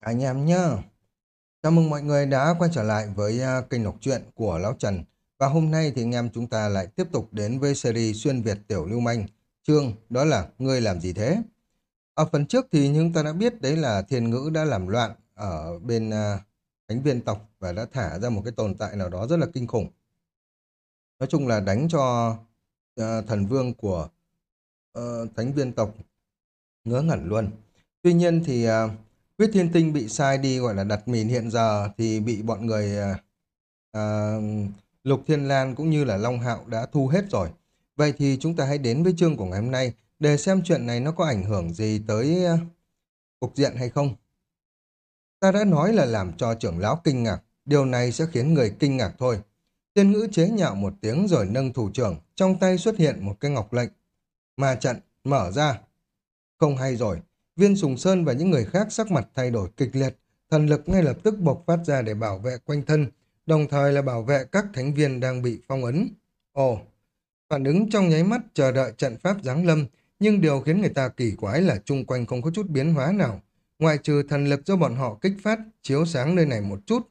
Anh em nhá. Chào mừng mọi người đã quay trở lại với à, kênh đọc truyện của Lão Trần. Và hôm nay thì anh em chúng ta lại tiếp tục đến với series xuyên Việt tiểu lưu manh. Chương đó là Ngươi làm gì thế? Ở phần trước thì chúng ta đã biết đấy là thiên ngữ đã làm loạn ở bên à, thánh viên tộc và đã thả ra một cái tồn tại nào đó rất là kinh khủng. Nói chung là đánh cho uh, thần vương của uh, thánh viên tộc ngớ ngẩn luôn. Tuy nhiên thì uh, Huyết Thiên Tinh bị sai đi gọi là đặt mìn hiện giờ thì bị bọn người à, à, Lục Thiên Lan cũng như là Long Hạo đã thu hết rồi. Vậy thì chúng ta hãy đến với chương của ngày hôm nay để xem chuyện này nó có ảnh hưởng gì tới uh, cục diện hay không. Ta đã nói là làm cho trưởng lão kinh ngạc, điều này sẽ khiến người kinh ngạc thôi. Tiên ngữ chế nhạo một tiếng rồi nâng thủ trưởng, trong tay xuất hiện một cái ngọc lệnh. Mà trận, mở ra. Không hay rồi, Viên Sùng Sơn và những người khác sắc mặt thay đổi kịch liệt, thần lực ngay lập tức bộc phát ra để bảo vệ quanh thân, đồng thời là bảo vệ các thánh viên đang bị phong ấn. Ồ, phản ứng trong nháy mắt chờ đợi trận pháp giáng lâm, nhưng điều khiến người ta kỳ quái là chung quanh không có chút biến hóa nào, ngoại trừ thần lực do bọn họ kích phát, chiếu sáng nơi này một chút.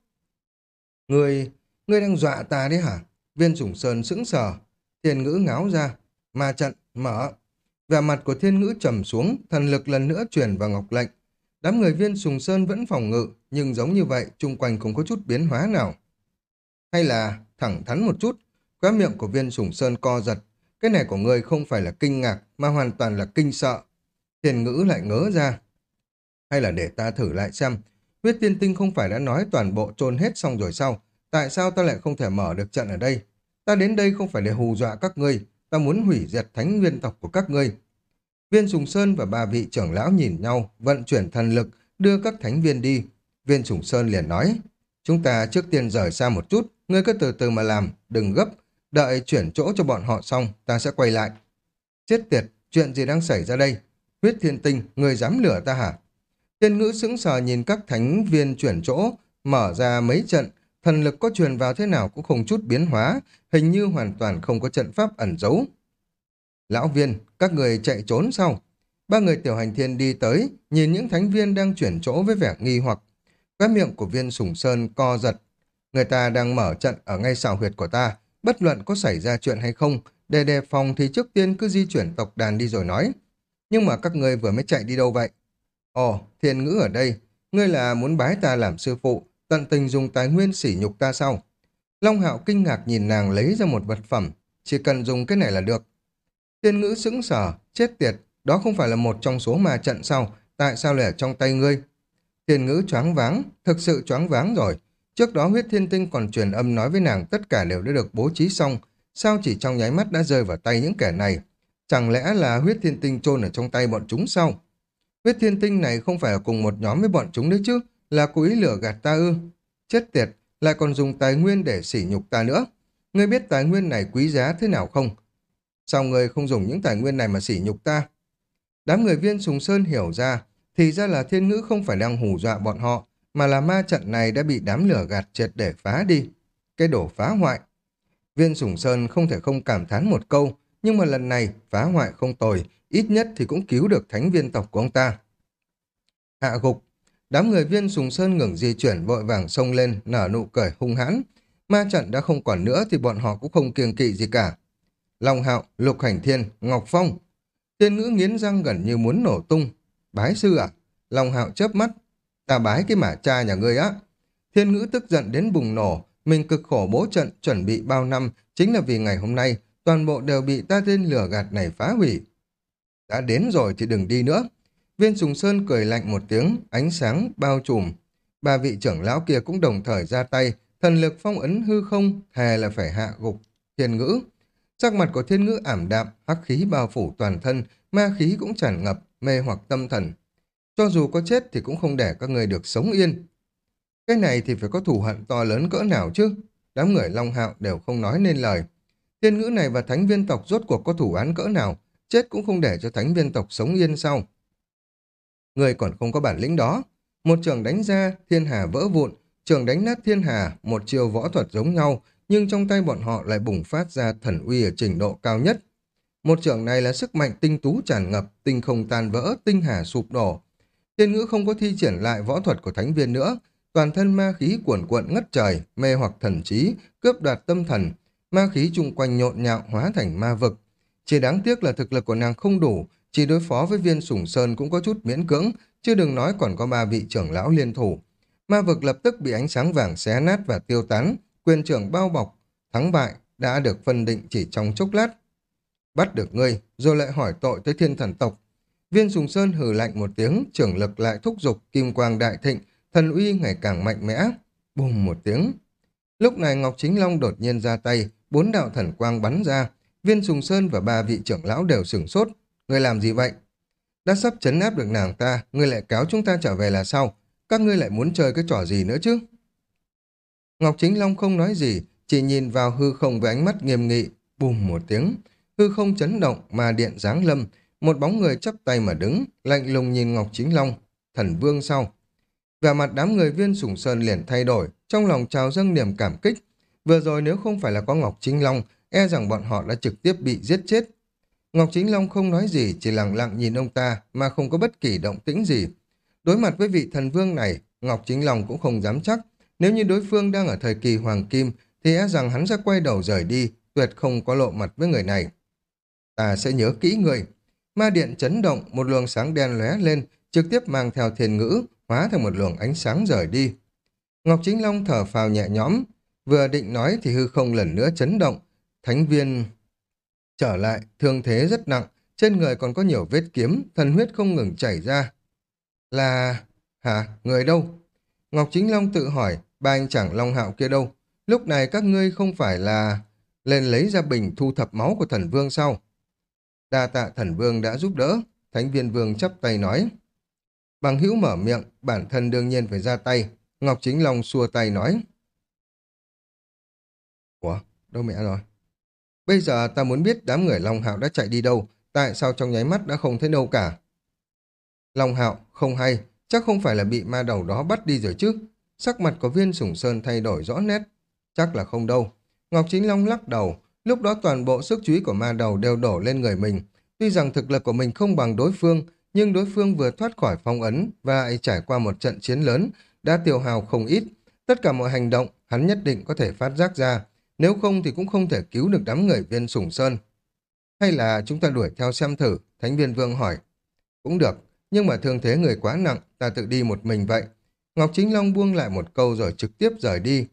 Người, người đang dọa ta đấy hả? Viên Sùng Sơn sững sờ, tiền ngữ ngáo ra, ma trận, mở. Vẻ mặt của thiên ngữ trầm xuống, thần lực lần nữa truyền vào ngọc lệnh. Đám người viên sùng sơn vẫn phòng ngự, nhưng giống như vậy, chung quanh không có chút biến hóa nào. Hay là thẳng thắn một chút, khóe miệng của viên sùng sơn co giật. Cái này của người không phải là kinh ngạc, mà hoàn toàn là kinh sợ. Thiên ngữ lại ngớ ra. Hay là để ta thử lại xem, huyết tiên tinh không phải đã nói toàn bộ trôn hết xong rồi sao? Tại sao ta lại không thể mở được trận ở đây? Ta đến đây không phải để hù dọa các ngươi, ta muốn hủy diệt thánh viên tộc của các ngươi. Viên Sùng Sơn và ba vị trưởng lão nhìn nhau, vận chuyển thần lực, đưa các thánh viên đi. Viên Sùng Sơn liền nói, chúng ta trước tiên rời xa một chút, ngươi cứ từ từ mà làm, đừng gấp, đợi chuyển chỗ cho bọn họ xong, ta sẽ quay lại. Chết tiệt, chuyện gì đang xảy ra đây? Huyết thiên tinh, người dám lửa ta hả? Tiên ngữ sững sờ nhìn các thánh viên chuyển chỗ, mở ra mấy trận, thần lực có truyền vào thế nào cũng không chút biến hóa, hình như hoàn toàn không có trận pháp ẩn giấu. Lão viên, các người chạy trốn sau. Ba người tiểu hành thiên đi tới, nhìn những thánh viên đang chuyển chỗ với vẻ nghi hoặc. Các miệng của viên sùng sơn co giật. Người ta đang mở trận ở ngay xào huyệt của ta, bất luận có xảy ra chuyện hay không, để đề phòng thì trước tiên cứ di chuyển tộc đàn đi rồi nói. Nhưng mà các người vừa mới chạy đi đâu vậy? Ồ, thiên ngữ ở đây, ngươi là muốn bái ta làm sư phụ, tận tình dùng tài nguyên sỉ nhục ta sau. Long Hạo kinh ngạc nhìn nàng lấy ra một vật phẩm, chỉ cần dùng cái này là được. Thiên ngữ sững sờ, chết tiệt, đó không phải là một trong số ma trận sau tại sao lại ở trong tay ngươi? Thiên ngữ choáng váng, thực sự choáng váng rồi. Trước đó huyết thiên tinh còn truyền âm nói với nàng tất cả đều đã được bố trí xong, sao chỉ trong nháy mắt đã rơi vào tay những kẻ này? Chẳng lẽ là huyết thiên tinh chôn ở trong tay bọn chúng sao? Huyết thiên tinh này không phải ở cùng một nhóm với bọn chúng đấy chứ, là cố ý lửa gạt ta ư? Chết tiệt, lại còn dùng tài nguyên để sỉ nhục ta nữa. Ngươi biết tài nguyên này quý giá thế nào không? Sao ngươi không dùng những tài nguyên này mà sỉ nhục ta? Đám người viên sùng sơn hiểu ra, thì ra là thiên ngữ không phải đang hù dọa bọn họ, mà là ma trận này đã bị đám lửa gạt triệt để phá đi. Cái đổ phá hoại. Viên sùng sơn không thể không cảm thán một câu, nhưng mà lần này phá hoại không tồi, ít nhất thì cũng cứu được thánh viên tộc của ông ta. Hạ gục, đám người viên sùng sơn ngừng di chuyển vội vàng xông lên, nở nụ cười hung hãn. Ma trận đã không còn nữa thì bọn họ cũng không kiêng kỵ gì cả. Long Hạo, Lục Hành Thiên, Ngọc Phong. thiên ngữ nghiến răng gần như muốn nổ tung. Bái sư à? Long Hạo chớp mắt. Ta bái cái mả cha nhà ngươi á. Thiên ngữ tức giận đến bùng nổ. Mình cực khổ bố trận chuẩn bị bao năm chính là vì ngày hôm nay toàn bộ đều bị ta tên lửa gạt này phá hủy. Đã đến rồi thì đừng đi nữa. Viên Sùng Sơn cười lạnh một tiếng, ánh sáng bao trùm. Ba vị trưởng lão kia cũng đồng thời ra tay, thần lực phong ấn hư không, thề là phải hạ gục. Thiên ngữ, Sắc mặt của thiên ngữ ảm đạm, hắc khí bao phủ toàn thân, ma khí cũng tràn ngập, mê hoặc tâm thần. Cho dù có chết thì cũng không để các người được sống yên. Cái này thì phải có thù hận to lớn cỡ nào chứ? Đám người Long Hạo đều không nói nên lời. Thiên ngữ này và thánh viên tộc rốt cuộc có thủ án cỡ nào, chết cũng không để cho thánh viên tộc sống yên sau. Người còn không có bản lĩnh đó. Một trường đánh ra, thiên hà vỡ vụn, trường đánh nát thiên hà, một chiều võ thuật giống nhau, nhưng trong tay bọn họ lại bùng phát ra thần uy ở trình độ cao nhất. Một trường này là sức mạnh tinh tú tràn ngập, tinh không tan vỡ, tinh hà sụp đổ. Thiên ngữ không có thi triển lại võ thuật của thánh viên nữa, toàn thân ma khí cuồn cuộn ngất trời, mê hoặc thần trí, cướp đoạt tâm thần, ma khí chung quanh nhộn nhạo hóa thành ma vực. Chỉ đáng tiếc là thực lực của nàng không đủ, chỉ đối phó với viên sủng sơn cũng có chút miễn cưỡng, chứ đừng nói còn có ba vị trưởng lão liên thủ. Ma vực lập tức bị ánh sáng vàng xé nát và tiêu tán, quyền trưởng bao bọc, thắng bại đã được phân định chỉ trong chốc lát. Bắt được ngươi, rồi lại hỏi tội tới thiên thần tộc. Viên sùng sơn hừ lạnh một tiếng, trưởng lực lại thúc giục kim quang đại thịnh, thần uy ngày càng mạnh mẽ. Bùm một tiếng. Lúc này Ngọc Chính Long đột nhiên ra tay, bốn đạo thần quang bắn ra. Viên sùng sơn và ba vị trưởng lão đều sửng sốt. Ngươi làm gì vậy? Đã sắp chấn áp được nàng ta, ngươi lại kéo chúng ta trở về là sao? Các ngươi lại muốn chơi cái trò gì nữa chứ? Ngọc Chính Long không nói gì, chỉ nhìn vào hư không với ánh mắt nghiêm nghị, bùm một tiếng. Hư không chấn động mà điện giáng lâm, một bóng người chấp tay mà đứng, lạnh lùng nhìn Ngọc Chính Long, thần vương sau. Và mặt đám người viên sủng sơn liền thay đổi, trong lòng trào dâng niềm cảm kích. Vừa rồi nếu không phải là có Ngọc Chính Long, e rằng bọn họ đã trực tiếp bị giết chết. Ngọc Chính Long không nói gì, chỉ lặng lặng nhìn ông ta mà không có bất kỳ động tĩnh gì. Đối mặt với vị thần vương này, Ngọc Chính Long cũng không dám chắc. Nếu như đối phương đang ở thời kỳ hoàng kim, thì e rằng hắn sẽ quay đầu rời đi, tuyệt không có lộ mặt với người này. Ta sẽ nhớ kỹ người. Ma điện chấn động, một luồng sáng đen lóe lên, trực tiếp mang theo thiền ngữ, hóa thành một luồng ánh sáng rời đi. Ngọc Chính Long thở phào nhẹ nhõm, vừa định nói thì hư không lần nữa chấn động. Thánh viên trở lại, thương thế rất nặng, trên người còn có nhiều vết kiếm, thần huyết không ngừng chảy ra. Là... hả? Người đâu? Ngọc Chính Long tự hỏi, ba anh chẳng Long Hạo kia đâu? Lúc này các ngươi không phải là lên lấy ra bình thu thập máu của thần vương sau. Đa tạ thần vương đã giúp đỡ, thánh viên vương chắp tay nói. Bằng hữu mở miệng, bản thân đương nhiên phải ra tay. Ngọc Chính Long xua tay nói. Ủa, đâu mẹ rồi? Bây giờ ta muốn biết đám người Long Hạo đã chạy đi đâu, tại sao trong nháy mắt đã không thấy đâu cả. Long Hạo, không hay, chắc không phải là bị ma đầu đó bắt đi rồi chứ. Sắc mặt của viên sủng sơn thay đổi rõ nét. Chắc là không đâu. Ngọc Chính Long lắc đầu, lúc đó toàn bộ sức chú ý của ma đầu đều đổ lên người mình. Tuy rằng thực lực của mình không bằng đối phương, nhưng đối phương vừa thoát khỏi phong ấn và trải qua một trận chiến lớn, đã tiêu hào không ít. Tất cả mọi hành động, hắn nhất định có thể phát giác ra, nếu không thì cũng không thể cứu được đám người viên sủng sơn. Hay là chúng ta đuổi theo xem thử, Thánh viên vương hỏi. Cũng được, nhưng mà thương thế người quá nặng, ta tự đi một mình vậy. Ngọc Chính Long buông lại một câu rồi trực tiếp rời đi.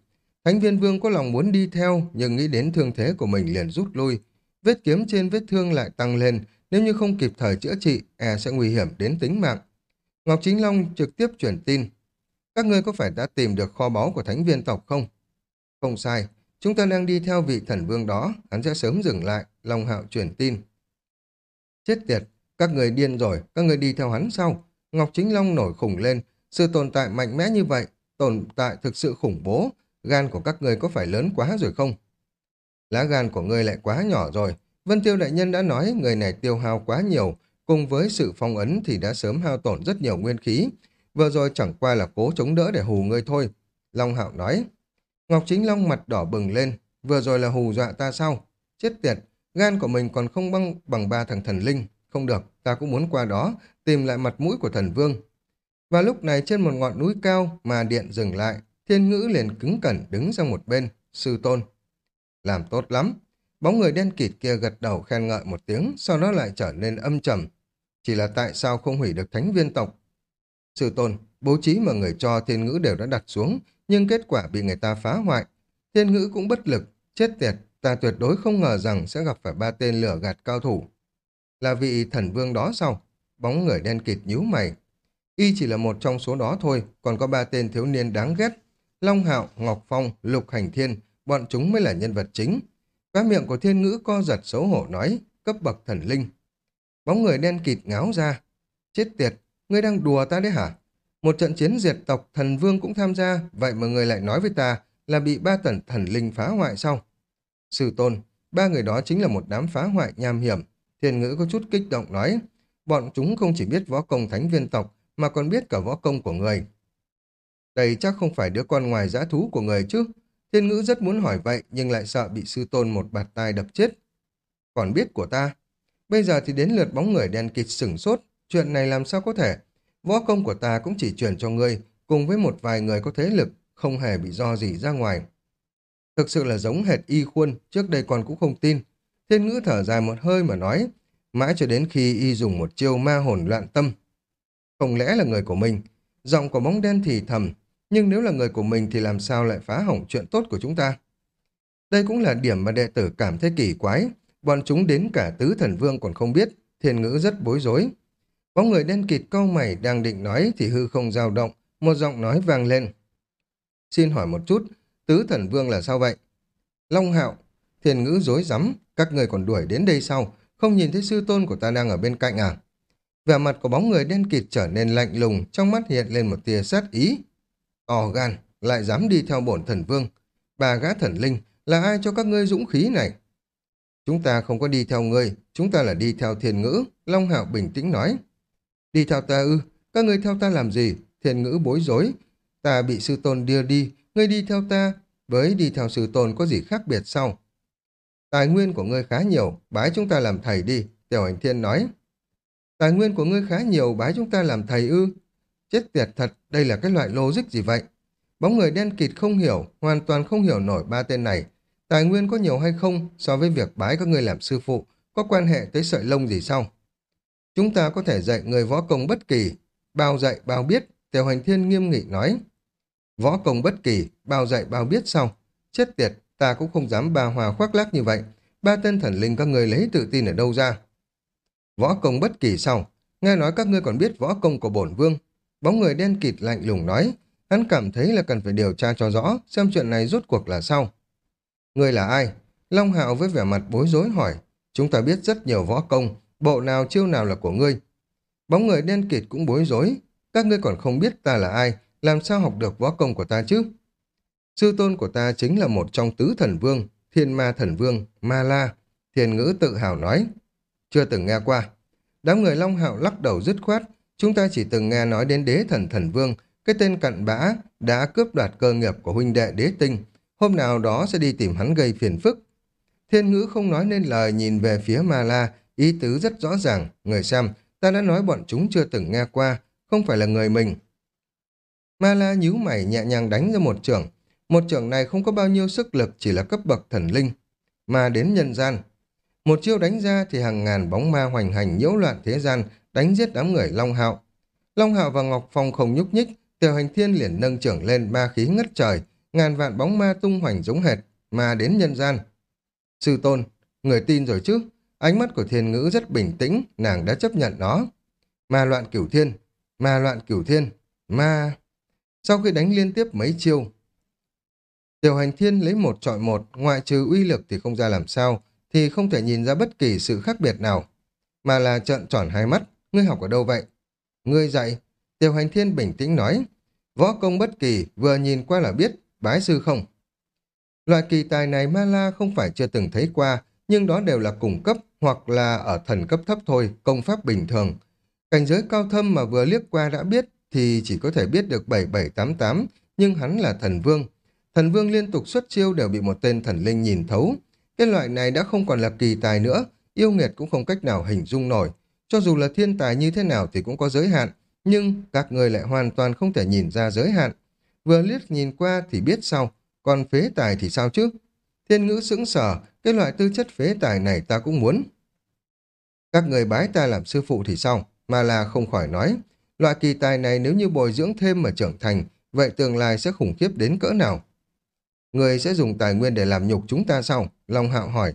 Thánh viên vương có lòng muốn đi theo, nhưng nghĩ đến thương thế của mình liền rút lui. Vết kiếm trên vết thương lại tăng lên, nếu như không kịp thời chữa trị, e sẽ nguy hiểm đến tính mạng. Ngọc Chính Long trực tiếp chuyển tin. Các ngươi có phải đã tìm được kho báu của thánh viên tộc không? Không sai, chúng ta đang đi theo vị thần vương đó, hắn sẽ sớm dừng lại, Long Hạo chuyển tin. Chết tiệt, các người điên rồi, các người đi theo hắn sao? Ngọc Chính Long nổi khủng lên, sự tồn tại mạnh mẽ như vậy, tồn tại thực sự khủng bố, gan của các người có phải lớn quá rồi không? Lá gan của ngươi lại quá nhỏ rồi, Vân Tiêu Đại Nhân đã nói người này tiêu hao quá nhiều, cùng với sự phong ấn thì đã sớm hao tổn rất nhiều nguyên khí. Vừa rồi chẳng qua là cố chống đỡ để hù ngươi thôi. Long Hạo nói. Ngọc Chính Long mặt đỏ bừng lên. Vừa rồi là hù dọa ta sao? Chết tiệt, gan của mình còn không băng bằng ba thằng thần linh. Không được, ta cũng muốn qua đó, tìm lại mặt mũi của thần vương. Và lúc này trên một ngọn núi cao mà điện dừng lại, thiên ngữ liền cứng cẩn đứng sang một bên, sư tôn. Làm tốt lắm, Bóng người đen kịt kia gật đầu khen ngợi một tiếng, sau đó lại trở nên âm trầm. Chỉ là tại sao không hủy được thánh viên tộc? Sư tôn, bố trí mà người cho thiên ngữ đều đã đặt xuống, nhưng kết quả bị người ta phá hoại. Thiên ngữ cũng bất lực, chết tiệt, ta tuyệt đối không ngờ rằng sẽ gặp phải ba tên lửa gạt cao thủ. Là vị thần vương đó sao? Bóng người đen kịt nhíu mày. Y chỉ là một trong số đó thôi, còn có ba tên thiếu niên đáng ghét. Long Hạo, Ngọc Phong, Lục Hành Thiên, bọn chúng mới là nhân vật chính. Cá miệng của thiên ngữ co giật xấu hổ nói, cấp bậc thần linh. Bóng người đen kịt ngáo ra. Chết tiệt, ngươi đang đùa ta đấy hả? Một trận chiến diệt tộc thần vương cũng tham gia, vậy mà người lại nói với ta là bị ba tần thần linh phá hoại sao? Sư tôn, ba người đó chính là một đám phá hoại nham hiểm. Thiên ngữ có chút kích động nói, bọn chúng không chỉ biết võ công thánh viên tộc, mà còn biết cả võ công của người. Đây chắc không phải đứa con ngoài giã thú của người chứ, Thiên ngữ rất muốn hỏi vậy, nhưng lại sợ bị sư tôn một bạt tai đập chết. Còn biết của ta, bây giờ thì đến lượt bóng người đen kịt sửng sốt, chuyện này làm sao có thể? Võ công của ta cũng chỉ truyền cho ngươi, cùng với một vài người có thế lực, không hề bị do gì ra ngoài. Thực sự là giống hệt y khuôn, trước đây còn cũng không tin. Thiên ngữ thở dài một hơi mà nói, mãi cho đến khi y dùng một chiêu ma hồn loạn tâm. Không lẽ là người của mình? Giọng của bóng đen thì thầm, nhưng nếu là người của mình thì làm sao lại phá hỏng chuyện tốt của chúng ta? Đây cũng là điểm mà đệ tử cảm thấy kỳ quái. Bọn chúng đến cả tứ thần vương còn không biết, thiên ngữ rất bối rối. Bóng người đen kịt câu mày đang định nói thì hư không dao động, một giọng nói vang lên. Xin hỏi một chút, tứ thần vương là sao vậy? Long hạo, thiền ngữ dối rắm các người còn đuổi đến đây sau, không nhìn thấy sư tôn của ta đang ở bên cạnh à? Vẻ mặt của bóng người đen kịt trở nên lạnh lùng, trong mắt hiện lên một tia sát ý. Tò gan, lại dám đi theo bổn thần vương. Bà gã thần linh, là ai cho các ngươi dũng khí này? Chúng ta không có đi theo ngươi, chúng ta là đi theo thiền ngữ, Long Hạo bình tĩnh nói. Đi theo ta ư, các ngươi theo ta làm gì? thiền ngữ bối rối. Ta bị sư tôn đưa đi, ngươi đi theo ta, với đi theo sư tôn có gì khác biệt sao? Tài nguyên của ngươi khá nhiều, bái chúng ta làm thầy đi, Tiểu Hành Thiên nói. Tài nguyên của ngươi khá nhiều, bái chúng ta làm thầy ư. Chết tiệt thật, đây là cái loại logic gì vậy? Bóng người đen kịt không hiểu, hoàn toàn không hiểu nổi ba tên này. Tài nguyên có nhiều hay không so với việc bái các ngươi làm sư phụ, có quan hệ tới sợi lông gì sao? Chúng ta có thể dạy người võ công bất kỳ, bao dạy bao biết, Tiểu Hành Thiên nghiêm nghị nói. Võ công bất kỳ, bao dạy bao biết sao? Chết tiệt, ta cũng không dám ba hòa khoác lác như vậy. Ba tên thần linh các ngươi lấy tự tin ở đâu ra? Võ công bất kỳ sao? Nghe nói các ngươi còn biết võ công của bổn vương. Bóng người đen kịt lạnh lùng nói. Hắn cảm thấy là cần phải điều tra cho rõ, xem chuyện này rốt cuộc là sao. người là ai? Long Hạo với vẻ mặt bối rối hỏi. Chúng ta biết rất nhiều võ công, bộ nào chiêu nào là của ngươi. Bóng người đen kịt cũng bối rối. Các ngươi còn không biết ta là ai, làm sao học được võ công của ta chứ? Sư tôn của ta chính là một trong tứ thần vương, thiên ma thần vương, ma la. Thiền ngữ tự hào nói. Chưa từng nghe qua. Đám người Long Hạo lắc đầu dứt khoát. Chúng ta chỉ từng nghe nói đến đế thần thần vương, cái tên cặn bã đã cướp đoạt cơ nghiệp của huynh đệ đế tinh. Hôm nào đó sẽ đi tìm hắn gây phiền phức. Thiên ngữ không nói nên lời nhìn về phía Ma La, ý tứ rất rõ ràng. Người xem, ta đã nói bọn chúng chưa từng nghe qua, không phải là người mình. Ma La nhíu mày nhẹ nhàng đánh ra một trường. Một trường này không có bao nhiêu sức lực, chỉ là cấp bậc thần linh. Mà đến nhân gian. Một chiêu đánh ra thì hàng ngàn bóng ma hoành hành nhiễu loạn thế gian, đánh giết đám người Long Hạo. Long Hạo và Ngọc Phong không nhúc nhích, Tiểu Hành Thiên liền nâng trưởng lên ma khí ngất trời, ngàn vạn bóng ma tung hoành giống hệt, mà đến nhân gian. Sư tôn, người tin rồi chứ? Ánh mắt của thiên ngữ rất bình tĩnh, nàng đã chấp nhận nó. Ma loạn cửu thiên, ma loạn cửu thiên, ma... Sau khi đánh liên tiếp mấy chiêu, Tiểu hành thiên lấy một trọi một, ngoại trừ uy lực thì không ra làm sao, thì không thể nhìn ra bất kỳ sự khác biệt nào. Mà là trợn tròn hai mắt, ngươi học ở đâu vậy? Ngươi dạy, Tiểu hành thiên bình tĩnh nói, võ công bất kỳ vừa nhìn qua là biết, bái sư không? Loại kỳ tài này Ma La không phải chưa từng thấy qua, nhưng đó đều là cung cấp hoặc là ở thần cấp thấp thôi, công pháp bình thường. Cảnh giới cao thâm mà vừa liếc qua đã biết thì chỉ có thể biết được 7788, nhưng hắn là thần vương. Thần vương liên tục xuất chiêu đều bị một tên thần linh nhìn thấu. Cái loại này đã không còn là kỳ tài nữa, yêu nghiệt cũng không cách nào hình dung nổi. Cho dù là thiên tài như thế nào thì cũng có giới hạn, nhưng các người lại hoàn toàn không thể nhìn ra giới hạn. Vừa liếc nhìn qua thì biết sau còn phế tài thì sao chứ? Thiên ngữ sững sờ, cái loại tư chất phế tài này ta cũng muốn. Các người bái ta làm sư phụ thì sao? Mà là không khỏi nói. Loại kỳ tài này nếu như bồi dưỡng thêm mà trưởng thành, vậy tương lai sẽ khủng khiếp đến cỡ nào? Người sẽ dùng tài nguyên để làm nhục chúng ta sao? Long hạo hỏi.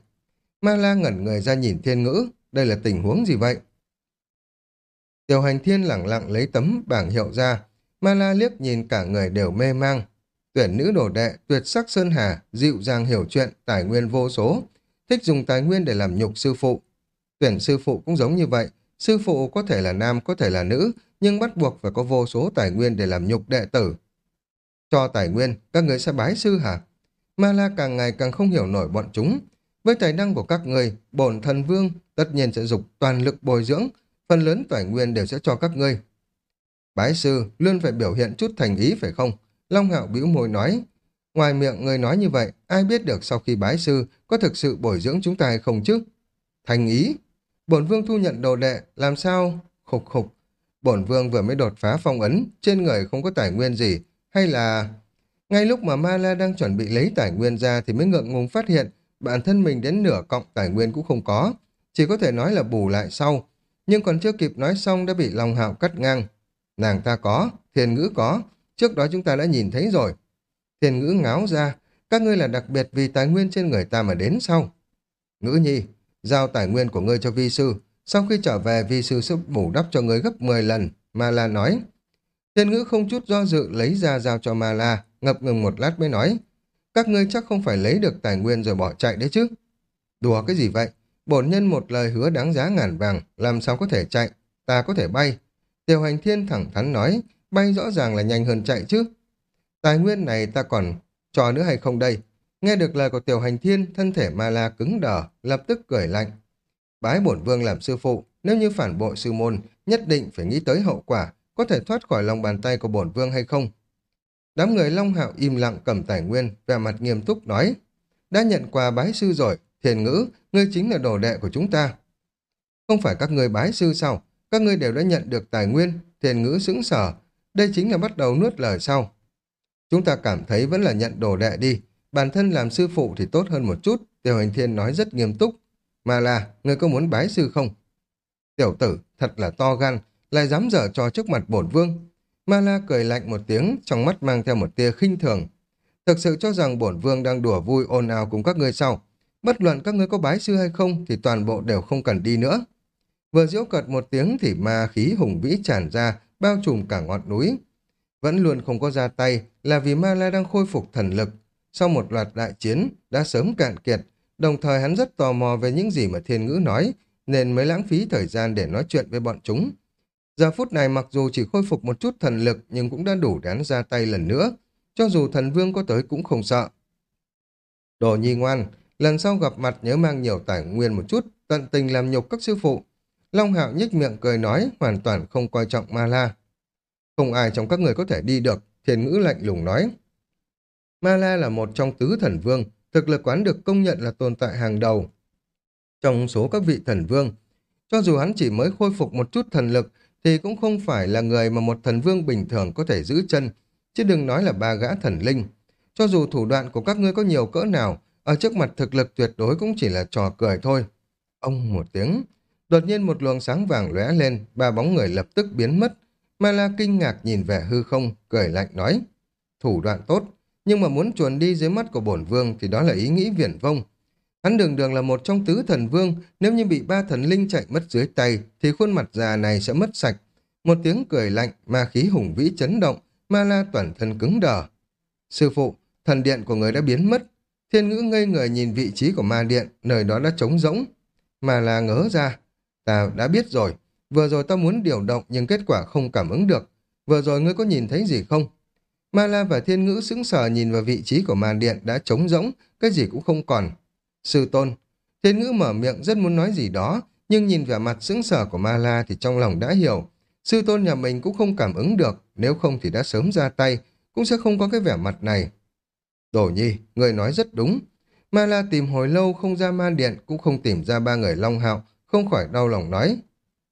Ma la ngẩn người ra nhìn thiên ngữ. Đây là tình huống gì vậy? Tiểu hành thiên lẳng lặng lấy tấm bảng hiệu ra. Ma la liếc nhìn cả người đều mê mang. Tuyển nữ đồ đệ, tuyệt sắc sơn hà, dịu dàng hiểu chuyện, tài nguyên vô số. Thích dùng tài nguyên để làm nhục sư phụ. Tuyển sư phụ cũng giống như vậy. Sư phụ có thể là nam, có thể là nữ, nhưng bắt buộc phải có vô số tài nguyên để làm nhục đệ tử. Cho tài nguyên, các người sẽ bái sư hả? Ma La càng ngày càng không hiểu nổi bọn chúng. Với tài năng của các người, bổn thần vương tất nhiên sẽ dục toàn lực bồi dưỡng, phần lớn tài nguyên đều sẽ cho các ngươi. Bái sư luôn phải biểu hiện chút thành ý phải không? Long Hạo bĩu môi nói. Ngoài miệng người nói như vậy, ai biết được sau khi bái sư có thực sự bồi dưỡng chúng ta hay không chứ? Thành ý. Bổn vương thu nhận đồ đệ, làm sao? Khục khục. bổn vương vừa mới đột phá phong ấn, trên người không có tài nguyên gì, hay là... Ngay lúc mà Ma La đang chuẩn bị lấy tài nguyên ra thì mới ngượng ngùng phát hiện bản thân mình đến nửa cộng tài nguyên cũng không có, chỉ có thể nói là bù lại sau. Nhưng còn chưa kịp nói xong đã bị Long Hạo cắt ngang. Nàng ta có, thiền ngữ có, trước đó chúng ta đã nhìn thấy rồi. Thiền ngữ ngáo ra, các ngươi là đặc biệt vì tài nguyên trên người ta mà đến sau. Ngữ nhi, giao tài nguyên của ngươi cho vi sư, sau khi trở về vi sư sẽ bù đắp cho ngươi gấp 10 lần, Ma La nói. Thiên ngữ không chút do dự lấy ra giao cho Ma La, ngập ngừng một lát mới nói. Các ngươi chắc không phải lấy được tài nguyên rồi bỏ chạy đấy chứ. Đùa cái gì vậy? Bổn nhân một lời hứa đáng giá ngàn vàng, làm sao có thể chạy? Ta có thể bay. Tiểu hành thiên thẳng thắn nói, bay rõ ràng là nhanh hơn chạy chứ. Tài nguyên này ta còn cho nữa hay không đây? Nghe được lời của tiểu hành thiên, thân thể ma la cứng đờ, lập tức cười lạnh. Bái bổn vương làm sư phụ, nếu như phản bội sư môn, nhất định phải nghĩ tới hậu quả, có thể thoát khỏi lòng bàn tay của bổn vương hay không. Đám người Long Hạo im lặng cầm tài nguyên, vẻ mặt nghiêm túc nói. Đã nhận quà bái sư rồi, thiền ngữ, ngươi chính là đồ đệ của chúng ta. Không phải các người bái sư sao? Các ngươi đều đã nhận được tài nguyên, thiền ngữ sững sở. Đây chính là bắt đầu nuốt lời sau. Chúng ta cảm thấy vẫn là nhận đồ đệ đi. Bản thân làm sư phụ thì tốt hơn một chút, Tiểu Hành Thiên nói rất nghiêm túc. Mà là, ngươi có muốn bái sư không? Tiểu tử, thật là to gan, lại dám dở trò trước mặt bổn vương. Ma La cười lạnh một tiếng, trong mắt mang theo một tia khinh thường. Thực sự cho rằng bổn vương đang đùa vui ồn ào cùng các ngươi sau. Bất luận các ngươi có bái sư hay không thì toàn bộ đều không cần đi nữa. Vừa diễu cợt một tiếng thì ma khí hùng vĩ tràn ra, bao trùm cả ngọn núi. Vẫn luôn không có ra tay là vì Ma La đang khôi phục thần lực. Sau một loạt đại chiến, đã sớm cạn kiệt, đồng thời hắn rất tò mò về những gì mà thiên ngữ nói, nên mới lãng phí thời gian để nói chuyện với bọn chúng. Giờ phút này mặc dù chỉ khôi phục một chút thần lực nhưng cũng đã đủ để hắn ra tay lần nữa. Cho dù thần vương có tới cũng không sợ. Đồ nhi ngoan, lần sau gặp mặt nhớ mang nhiều tài nguyên một chút, tận tình làm nhục các sư phụ. Long Hạo nhếch miệng cười nói, hoàn toàn không coi trọng Ma La. Không ai trong các người có thể đi được, Thiên ngữ lạnh lùng nói. Ma La là một trong tứ thần vương, thực lực quán được công nhận là tồn tại hàng đầu. Trong số các vị thần vương, cho dù hắn chỉ mới khôi phục một chút thần lực, thì cũng không phải là người mà một thần vương bình thường có thể giữ chân, chứ đừng nói là ba gã thần linh. Cho dù thủ đoạn của các ngươi có nhiều cỡ nào, ở trước mặt thực lực tuyệt đối cũng chỉ là trò cười thôi. Ông một tiếng, đột nhiên một luồng sáng vàng lóe lên, ba bóng người lập tức biến mất. Ma La kinh ngạc nhìn vẻ hư không, cười lạnh nói, thủ đoạn tốt, nhưng mà muốn chuồn đi dưới mắt của bổn vương thì đó là ý nghĩ viển vông. Hắn đường đường là một trong tứ thần vương, nếu như bị ba thần linh chạy mất dưới tay, thì khuôn mặt già này sẽ mất sạch. Một tiếng cười lạnh, ma khí hùng vĩ chấn động, ma la toàn thân cứng đờ. Sư phụ, thần điện của người đã biến mất. Thiên ngữ ngây người nhìn vị trí của ma điện, nơi đó đã trống rỗng. Ma la ngớ ra. Ta đã biết rồi, vừa rồi ta muốn điều động nhưng kết quả không cảm ứng được. Vừa rồi ngươi có nhìn thấy gì không? Ma la và thiên ngữ sững sờ nhìn vào vị trí của màn điện đã trống rỗng, cái gì cũng không còn. Sư tôn, thiên ngữ mở miệng rất muốn nói gì đó, nhưng nhìn vẻ mặt sững sờ của ma la thì trong lòng đã hiểu. Sư tôn nhà mình cũng không cảm ứng được, nếu không thì đã sớm ra tay, cũng sẽ không có cái vẻ mặt này. Đổ nhi, người nói rất đúng. Ma la tìm hồi lâu không ra ma điện, cũng không tìm ra ba người long hạo, không khỏi đau lòng nói.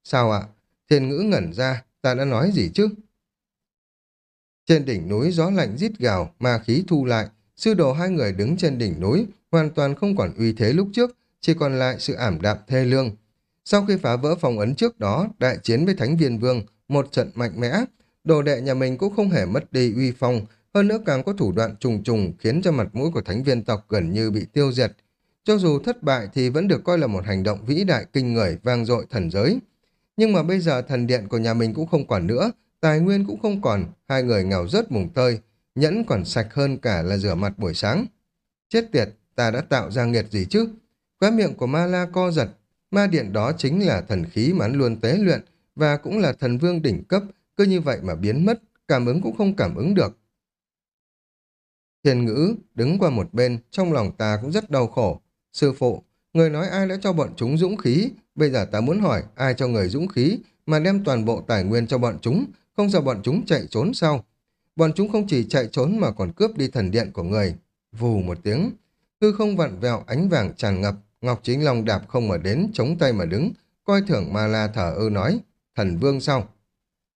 Sao ạ? Thiên ngữ ngẩn ra, ta đã nói gì chứ? Trên đỉnh núi gió lạnh rít gào, ma khí thu lại, sư đồ hai người đứng trên đỉnh núi, hoàn toàn không còn uy thế lúc trước, chỉ còn lại sự ảm đạm thê lương. Sau khi phá vỡ phòng ấn trước đó, đại chiến với Thánh Viên Vương, một trận mạnh mẽ, đồ đệ nhà mình cũng không hề mất đi uy phong, hơn nữa càng có thủ đoạn trùng trùng khiến cho mặt mũi của Thánh Viên tộc gần như bị tiêu diệt. Cho dù thất bại thì vẫn được coi là một hành động vĩ đại kinh người vang dội thần giới. Nhưng mà bây giờ thần điện của nhà mình cũng không còn nữa, tài nguyên cũng không còn, hai người nghèo rớt mùng tơi, nhẫn còn sạch hơn cả là rửa mặt buổi sáng. Chết tiệt, ta đã tạo ra nghiệt gì chứ? Quá miệng của ma la co giật, ma điện đó chính là thần khí mà hắn luôn tế luyện và cũng là thần vương đỉnh cấp, cứ như vậy mà biến mất, cảm ứng cũng không cảm ứng được. Thiền ngữ đứng qua một bên, trong lòng ta cũng rất đau khổ. Sư phụ, người nói ai đã cho bọn chúng dũng khí, bây giờ ta muốn hỏi ai cho người dũng khí mà đem toàn bộ tài nguyên cho bọn chúng, không sợ bọn chúng chạy trốn sao? Bọn chúng không chỉ chạy trốn mà còn cướp đi thần điện của người. Vù một tiếng, hư không vặn vẹo ánh vàng tràn ngập, Ngọc Chính Long đạp không mà đến, chống tay mà đứng, coi thưởng Ma La thở ơ nói, thần vương sao?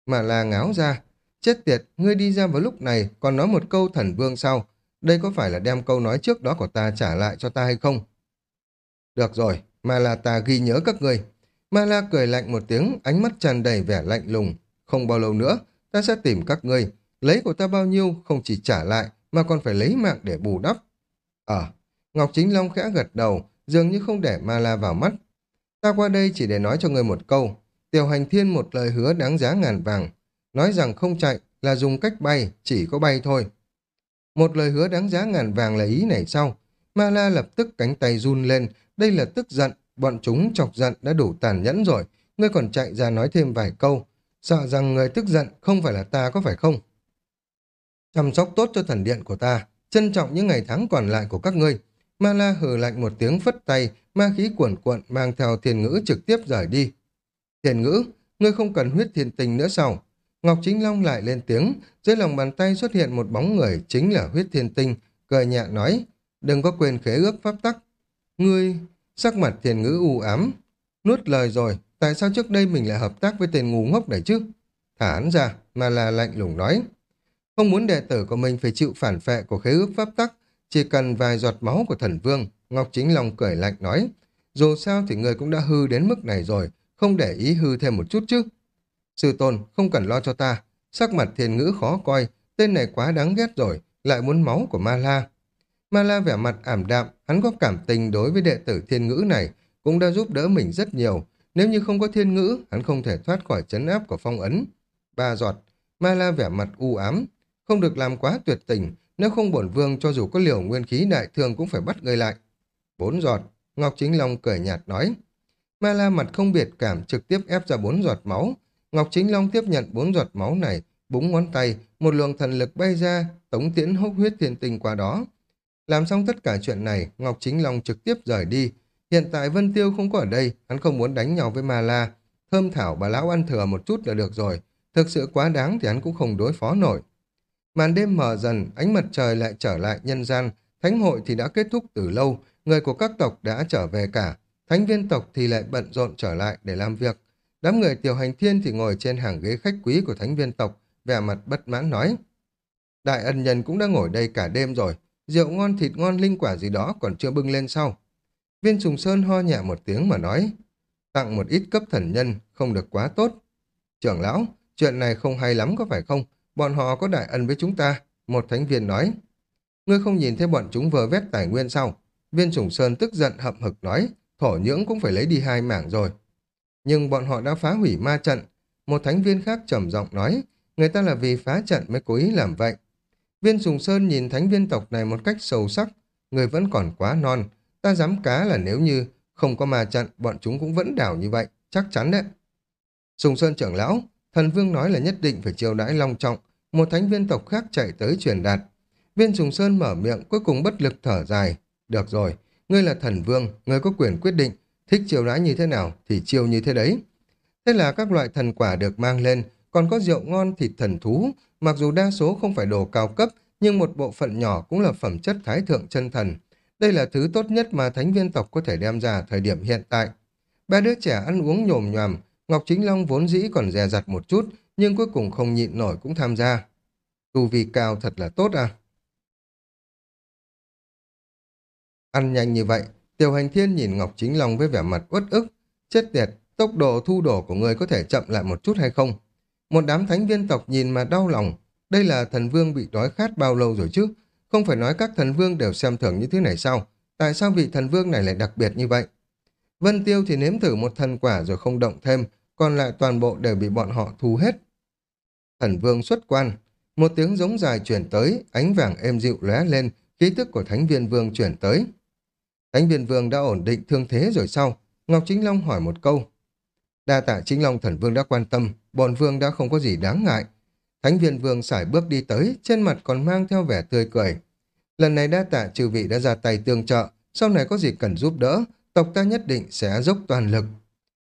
ma la ngáo ra. Chết tiệt, ngươi đi ra vào lúc này còn nói một câu thần vương sao? Đây có phải là đem câu nói trước đó của ta trả lại cho ta hay không? Được rồi, mà là ta ghi nhớ các người. Ma La cười lạnh một tiếng, ánh mắt tràn đầy vẻ lạnh lùng. Không bao lâu nữa, ta sẽ tìm các ngươi. Lấy của ta bao nhiêu, không chỉ trả lại, mà còn phải lấy mạng để bù đắp. Ờ, Ngọc Chính Long khẽ gật đầu, dường như không để Ma La vào mắt. Ta qua đây chỉ để nói cho ngươi một câu. Tiểu hành thiên một lời hứa đáng giá ngàn vàng. Nói rằng không chạy là dùng cách bay, chỉ có bay thôi. Một lời hứa đáng giá ngàn vàng là ý này sau. Ma La lập tức cánh tay run lên, đây là tức giận, bọn chúng chọc giận đã đủ tàn nhẫn rồi, ngươi còn chạy ra nói thêm vài câu, sợ rằng người tức giận không phải là ta có phải không? Chăm sóc tốt cho thần điện của ta, trân trọng những ngày tháng còn lại của các ngươi. Ma La hừ lạnh một tiếng phất tay, ma khí cuồn cuộn mang theo thiền ngữ trực tiếp rời đi. Thiền ngữ, ngươi không cần huyết thiền tình nữa sao? Ngọc Chính Long lại lên tiếng, dưới lòng bàn tay xuất hiện một bóng người chính là huyết thiên tinh, cười nhẹ nói, đừng có quên khế ước pháp tắc. Ngươi, sắc mặt thiền ngữ u ám, nuốt lời rồi, tại sao trước đây mình lại hợp tác với tên ngu ngốc này chứ? Thả hắn ra, mà là lạnh lùng nói. Không muốn đệ tử của mình phải chịu phản phệ của khế ước pháp tắc, chỉ cần vài giọt máu của thần vương, Ngọc Chính Long cười lạnh nói. Dù sao thì người cũng đã hư đến mức này rồi, không để ý hư thêm một chút chứ. Sư tôn, không cần lo cho ta. Sắc mặt thiền ngữ khó coi, tên này quá đáng ghét rồi, lại muốn máu của Ma La. Ma La vẻ mặt ảm đạm, hắn có cảm tình đối với đệ tử thiên ngữ này, cũng đã giúp đỡ mình rất nhiều. Nếu như không có thiên ngữ, hắn không thể thoát khỏi chấn áp của phong ấn. Ba giọt, Ma La vẻ mặt u ám, không được làm quá tuyệt tình, nếu không bổn vương cho dù có liều nguyên khí đại thương cũng phải bắt người lại. Bốn giọt, Ngọc Chính Long cười nhạt nói. Ma La mặt không biệt cảm trực tiếp ép ra bốn giọt máu, Ngọc Chính Long tiếp nhận bốn giọt máu này, búng ngón tay, một luồng thần lực bay ra, tống tiễn hốc huyết thiên tinh qua đó. Làm xong tất cả chuyện này, Ngọc Chính Long trực tiếp rời đi. Hiện tại Vân Tiêu không có ở đây, hắn không muốn đánh nhau với Ma La. Thơm thảo bà lão ăn thừa một chút là được rồi. Thực sự quá đáng thì hắn cũng không đối phó nổi. Màn đêm mờ dần, ánh mặt trời lại trở lại nhân gian. Thánh hội thì đã kết thúc từ lâu, người của các tộc đã trở về cả. Thánh viên tộc thì lại bận rộn trở lại để làm việc. Đám người tiểu hành thiên thì ngồi trên hàng ghế khách quý của thánh viên tộc, vẻ mặt bất mãn nói. Đại ân nhân cũng đã ngồi đây cả đêm rồi, rượu ngon thịt ngon linh quả gì đó còn chưa bưng lên sau. Viên trùng sơn ho nhẹ một tiếng mà nói, tặng một ít cấp thần nhân, không được quá tốt. Trưởng lão, chuyện này không hay lắm có phải không? Bọn họ có đại ân với chúng ta, một thánh viên nói. Ngươi không nhìn thấy bọn chúng vờ vét tài nguyên sao? Viên trùng sơn tức giận hậm hực nói, thổ nhưỡng cũng phải lấy đi hai mảng rồi. Nhưng bọn họ đã phá hủy ma trận. Một thánh viên khác trầm giọng nói, người ta là vì phá trận mới cố ý làm vậy. Viên Sùng Sơn nhìn thánh viên tộc này một cách sâu sắc, người vẫn còn quá non. Ta dám cá là nếu như không có ma chặn, bọn chúng cũng vẫn đảo như vậy, chắc chắn đấy. Sùng Sơn trưởng lão, thần vương nói là nhất định phải chiêu đãi long trọng, một thánh viên tộc khác chạy tới truyền đạt. Viên Sùng Sơn mở miệng, cuối cùng bất lực thở dài. Được rồi, ngươi là thần vương, ngươi có quyền quyết định, thích chiều đãi như thế nào thì chiêu như thế đấy. Thế là các loại thần quả được mang lên, còn có rượu ngon thịt thần thú, mặc dù đa số không phải đồ cao cấp, nhưng một bộ phận nhỏ cũng là phẩm chất thái thượng chân thần. Đây là thứ tốt nhất mà thánh viên tộc có thể đem ra thời điểm hiện tại. Ba đứa trẻ ăn uống nhồm nhòm, Ngọc Chính Long vốn dĩ còn dè dặt một chút, nhưng cuối cùng không nhịn nổi cũng tham gia. Tu vi cao thật là tốt à. Ăn nhanh như vậy, Tiểu hành thiên nhìn Ngọc Chính Long với vẻ mặt uất ức. Chết tiệt, tốc độ thu đổ của người có thể chậm lại một chút hay không? Một đám thánh viên tộc nhìn mà đau lòng. Đây là thần vương bị đói khát bao lâu rồi chứ? Không phải nói các thần vương đều xem thường như thế này sao? Tại sao vị thần vương này lại đặc biệt như vậy? Vân Tiêu thì nếm thử một thần quả rồi không động thêm, còn lại toàn bộ đều bị bọn họ thu hết. Thần vương xuất quan, một tiếng giống dài chuyển tới, ánh vàng êm dịu lóe lên, khí tức của thánh viên vương chuyển tới. Thánh viên vương đã ổn định thương thế rồi sau. Ngọc Chính Long hỏi một câu. Đa tạ Chính Long thần vương đã quan tâm, bọn vương đã không có gì đáng ngại. Thánh viên vương sải bước đi tới, trên mặt còn mang theo vẻ tươi cười. Lần này đa tạ trừ vị đã ra tay tương trợ, sau này có gì cần giúp đỡ, tộc ta nhất định sẽ dốc toàn lực.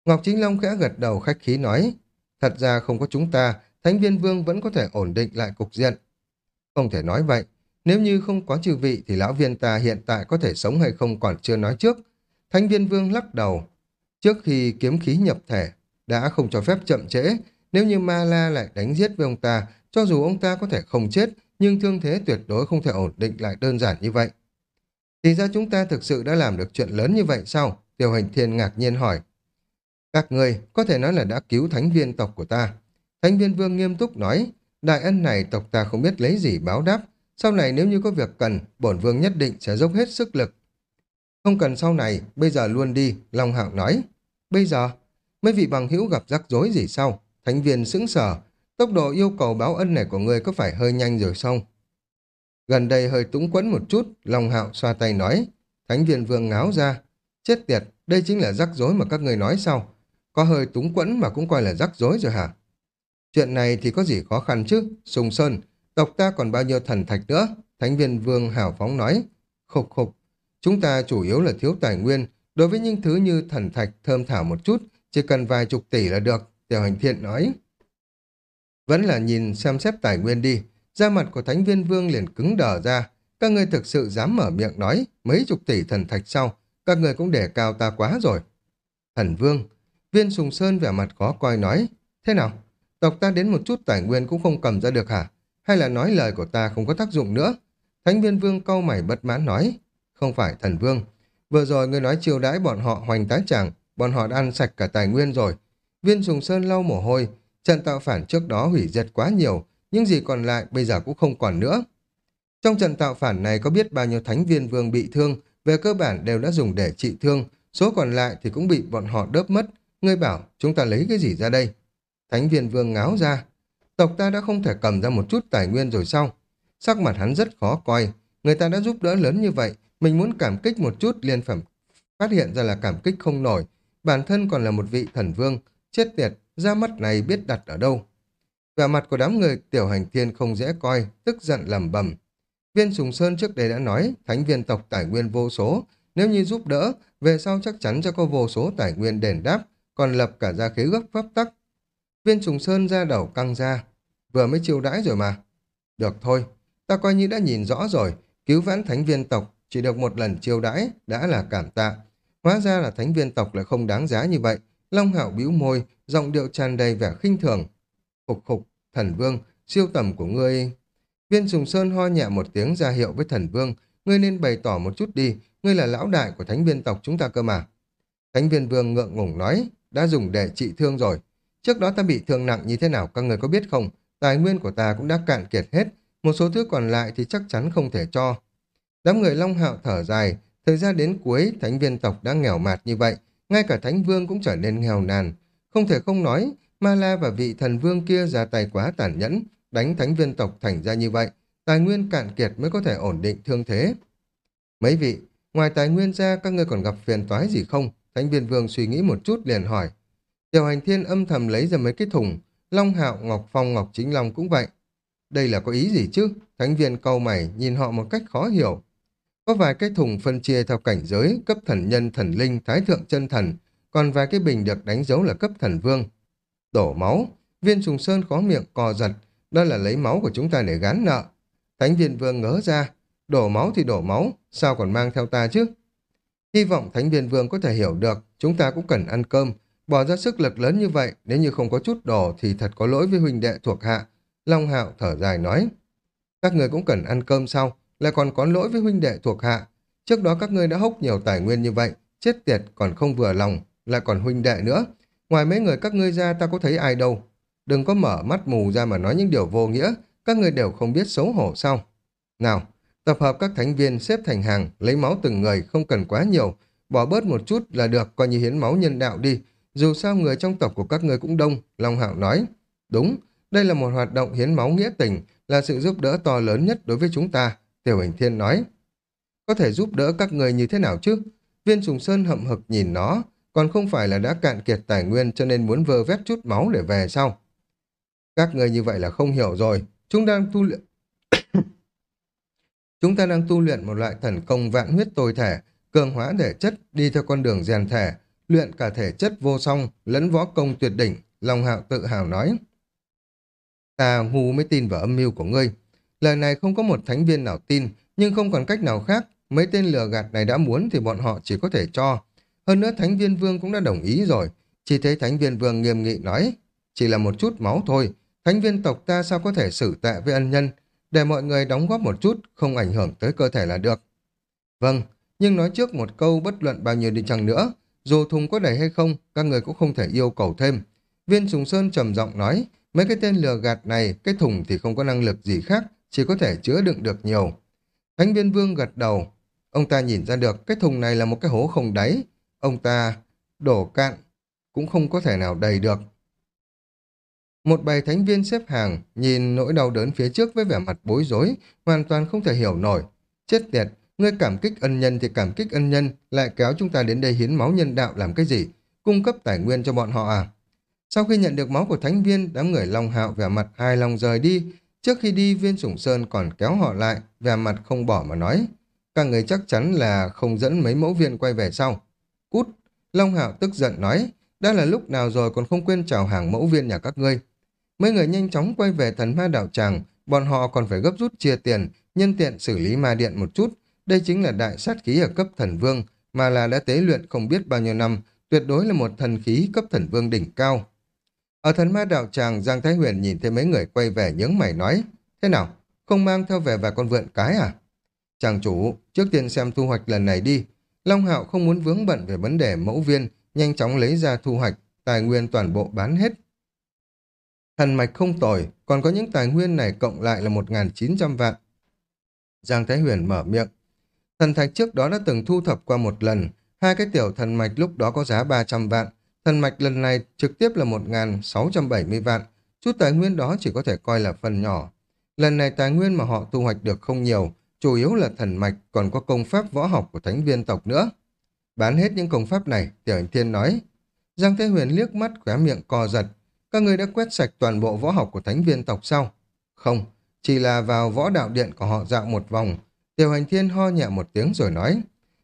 Ngọc Chính Long khẽ gật đầu khách khí nói, thật ra không có chúng ta, Thánh viên vương vẫn có thể ổn định lại cục diện. Không thể nói vậy, nếu như không có trừ vị thì lão viên ta hiện tại có thể sống hay không còn chưa nói trước. Thánh viên vương lắc đầu. Trước khi kiếm khí nhập thể, đã không cho phép chậm trễ. Nếu như Ma La lại đánh giết với ông ta, cho dù ông ta có thể không chết, nhưng thương thế tuyệt đối không thể ổn định lại đơn giản như vậy. Thì ra chúng ta thực sự đã làm được chuyện lớn như vậy sao? Tiêu hành thiên ngạc nhiên hỏi. Các người có thể nói là đã cứu thánh viên tộc của ta. Thánh viên vương nghiêm túc nói, đại ân này tộc ta không biết lấy gì báo đáp. Sau này nếu như có việc cần, bổn vương nhất định sẽ dốc hết sức lực. Không cần sau này, bây giờ luôn đi, Long Hạo nói. Bây giờ, mấy vị bằng hữu gặp rắc rối gì sao? Thánh viên sững sờ, tốc độ yêu cầu báo ân này của ngươi có phải hơi nhanh rồi không? Gần đây hơi túng quẫn một chút, Long Hạo xoa tay nói. Thánh viên vương ngáo ra. Chết tiệt, đây chính là rắc rối mà các người nói sao? Có hơi túng quẫn mà cũng coi là rắc rối rồi hả? Chuyện này thì có gì khó khăn chứ? Sùng Sơn, tộc ta còn bao nhiêu thần thạch nữa? Thánh viên vương hào phóng nói. Khục khục, chúng ta chủ yếu là thiếu tài nguyên. Đối với những thứ như thần thạch thơm thảo một chút, chỉ cần vài chục tỷ là được. Tiểu hành thiện nói. Vẫn là nhìn xem xét tài nguyên đi. Da mặt của Thánh viên vương liền cứng đờ ra. Các người thực sự dám mở miệng nói mấy chục tỷ thần thạch sau. Các người cũng để cao ta quá rồi. Thần vương, viên sùng sơn vẻ mặt khó coi nói. Thế nào? Tộc ta đến một chút tài nguyên cũng không cầm ra được hả? Hay là nói lời của ta không có tác dụng nữa? Thánh viên vương câu mày bất mãn nói. Không phải thần vương. Vừa rồi ngươi nói chiêu đãi bọn họ hoành tá chẳng, bọn họ đã ăn sạch cả tài nguyên rồi. Viên sùng sơn lau mồ hôi, trận tạo phản trước đó hủy diệt quá nhiều, những gì còn lại bây giờ cũng không còn nữa. Trong trận tạo phản này có biết bao nhiêu thánh viên vương bị thương, về cơ bản đều đã dùng để trị thương, số còn lại thì cũng bị bọn họ đớp mất. Ngươi bảo, chúng ta lấy cái gì ra đây? Thánh viên vương ngáo ra. Tộc ta đã không thể cầm ra một chút tài nguyên rồi sao? Sắc mặt hắn rất khó coi. Người ta đã giúp đỡ lớn như vậy, mình muốn cảm kích một chút liền phẩm phát hiện ra là cảm kích không nổi. Bản thân còn là một vị thần vương. Chết tiệt, ra mắt này biết đặt ở đâu. Vẻ mặt của đám người tiểu hành thiên không dễ coi, tức giận lầm bầm. Viên Sùng Sơn trước đây đã nói, thánh viên tộc tài nguyên vô số, nếu như giúp đỡ, về sau chắc chắn cho có vô số tài nguyên đền đáp, còn lập cả ra khế gấp pháp tắc. Viên Sùng Sơn ra đầu căng ra, vừa mới chiêu đãi rồi mà. Được thôi, ta coi như đã nhìn rõ rồi, cứu vãn thánh viên tộc, chỉ được một lần chiêu đãi, đã là cảm tạ. Hóa ra là thánh viên tộc lại không đáng giá như vậy. Long hạo bĩu môi, giọng điệu tràn đầy vẻ khinh thường. Khục khục, thần vương, siêu tầm của ngươi... Viên Sùng Sơn ho nhẹ một tiếng ra hiệu với thần vương, ngươi nên bày tỏ một chút đi, ngươi là lão đại của thánh viên tộc chúng ta cơ mà. Thánh viên vương ngượng ngùng nói, đã dùng để trị thương rồi. Trước đó ta bị thương nặng như thế nào các người có biết không? Tài nguyên của ta cũng đã cạn kiệt hết, một số thứ còn lại thì chắc chắn không thể cho. Đám người Long Hạo thở dài, thời gian đến cuối thánh viên tộc đã nghèo mạt như vậy, ngay cả thánh vương cũng trở nên nghèo nàn. Không thể không nói, Ma La và vị thần vương kia ra tay quá tàn nhẫn, đánh thánh viên tộc thành ra như vậy, tài nguyên cạn kiệt mới có thể ổn định thương thế. Mấy vị, ngoài tài nguyên ra các ngươi còn gặp phiền toái gì không? Thánh viên vương suy nghĩ một chút liền hỏi. Tiểu hành thiên âm thầm lấy ra mấy cái thùng, Long Hạo, Ngọc Phong, Ngọc Chính Long cũng vậy. Đây là có ý gì chứ? Thánh viên câu mày nhìn họ một cách khó hiểu. Có vài cái thùng phân chia theo cảnh giới, cấp thần nhân, thần linh, thái thượng chân thần, còn vài cái bình được đánh dấu là cấp thần vương. Đổ máu, viên trùng sơn khó miệng cò giật, đó là lấy máu của chúng ta để gán nợ. Thánh viên vương ngớ ra, đổ máu thì đổ máu, sao còn mang theo ta chứ? Hy vọng Thánh viên vương có thể hiểu được, chúng ta cũng cần ăn cơm, bỏ ra sức lực lớn như vậy, nếu như không có chút đồ thì thật có lỗi với huynh đệ thuộc hạ. Long hạo thở dài nói, các người cũng cần ăn cơm sau, lại còn có lỗi với huynh đệ thuộc hạ. Trước đó các ngươi đã hốc nhiều tài nguyên như vậy, chết tiệt còn không vừa lòng, lại còn huynh đệ nữa. Ngoài mấy người các ngươi ra ta có thấy ai đâu. Đừng có mở mắt mù ra mà nói những điều vô nghĩa, các ngươi đều không biết xấu hổ sao. Nào, tập hợp các thánh viên xếp thành hàng, lấy máu từng người không cần quá nhiều, bỏ bớt một chút là được coi như hiến máu nhân đạo đi. Dù sao người trong tộc của các ngươi cũng đông, Long Hạo nói. Đúng, đây là một hoạt động hiến máu nghĩa tình, là sự giúp đỡ to lớn nhất đối với chúng ta, Tiểu Hình Thiên nói. Có thể giúp đỡ các người như thế nào chứ? Viên Sùng Sơn hậm hực nhìn nó, còn không phải là đã cạn kiệt tài nguyên cho nên muốn vơ vét chút máu để về sao? Các người như vậy là không hiểu rồi. Chúng đang tu luyện... Chúng ta đang tu luyện một loại thần công vạn huyết tồi thể, cường hóa thể chất, đi theo con đường rèn thể, luyện cả thể chất vô song, lẫn võ công tuyệt đỉnh, Long Hạo tự hào nói. Ta ngu mới tin vào âm mưu của ngươi. Lời này không có một thánh viên nào tin, nhưng không còn cách nào khác. Mấy tên lừa gạt này đã muốn thì bọn họ chỉ có thể cho. Hơn nữa thánh viên vương cũng đã đồng ý rồi. Chỉ thấy thánh viên vương nghiêm nghị nói, chỉ là một chút máu thôi. Thánh viên tộc ta sao có thể xử tệ với ân nhân, để mọi người đóng góp một chút, không ảnh hưởng tới cơ thể là được. Vâng, nhưng nói trước một câu bất luận bao nhiêu đi chăng nữa, dù thùng có đầy hay không, các người cũng không thể yêu cầu thêm. Viên Sùng Sơn trầm giọng nói, mấy cái tên lừa gạt này, cái thùng thì không có năng lực gì khác, chỉ có thể chứa đựng được nhiều. Thánh viên vương gật đầu, ông ta nhìn ra được cái thùng này là một cái hố không đáy, ông ta đổ cạn, cũng không có thể nào đầy được. Một bầy thánh viên xếp hàng, nhìn nỗi đau đớn phía trước với vẻ mặt bối rối, hoàn toàn không thể hiểu nổi. Chết tiệt, ngươi cảm kích ân nhân thì cảm kích ân nhân, lại kéo chúng ta đến đây hiến máu nhân đạo làm cái gì? Cung cấp tài nguyên cho bọn họ à? Sau khi nhận được máu của thánh viên, đám người Long Hạo vẻ mặt hài lòng rời đi. Trước khi đi, viên sủng sơn còn kéo họ lại, vẻ mặt không bỏ mà nói. Các người chắc chắn là không dẫn mấy mẫu viên quay về sau. Cút! Long Hạo tức giận nói, đã là lúc nào rồi còn không quên chào hàng mẫu viên nhà các ngươi. Mấy người nhanh chóng quay về thần ma đạo tràng, bọn họ còn phải gấp rút chia tiền, nhân tiện xử lý ma điện một chút. Đây chính là đại sát khí ở cấp thần vương, mà là đã tế luyện không biết bao nhiêu năm, tuyệt đối là một thần khí cấp thần vương đỉnh cao. Ở thần ma đạo tràng, Giang Thái Huyền nhìn thấy mấy người quay về nhướng mày nói, thế nào, không mang theo về vài con vượn cái à? Chàng chủ, trước tiên xem thu hoạch lần này đi. Long Hạo không muốn vướng bận về vấn đề mẫu viên, nhanh chóng lấy ra thu hoạch, tài nguyên toàn bộ bán hết. Thần mạch không tồi, còn có những tài nguyên này cộng lại là 1.900 vạn. Giang Thái Huyền mở miệng. Thần thạch trước đó đã từng thu thập qua một lần, hai cái tiểu thần mạch lúc đó có giá 300 vạn, thần mạch lần này trực tiếp là 1.670 vạn, chút tài nguyên đó chỉ có thể coi là phần nhỏ. Lần này tài nguyên mà họ thu hoạch được không nhiều, chủ yếu là thần mạch còn có công pháp võ học của thánh viên tộc nữa. Bán hết những công pháp này, Tiểu Hành Thiên nói. Giang Thế Huyền liếc mắt khóe miệng co giật. Các người đã quét sạch toàn bộ võ học của thánh viên tộc sao? Không, chỉ là vào võ đạo điện của họ dạo một vòng. Tiểu Hành Thiên ho nhẹ một tiếng rồi nói.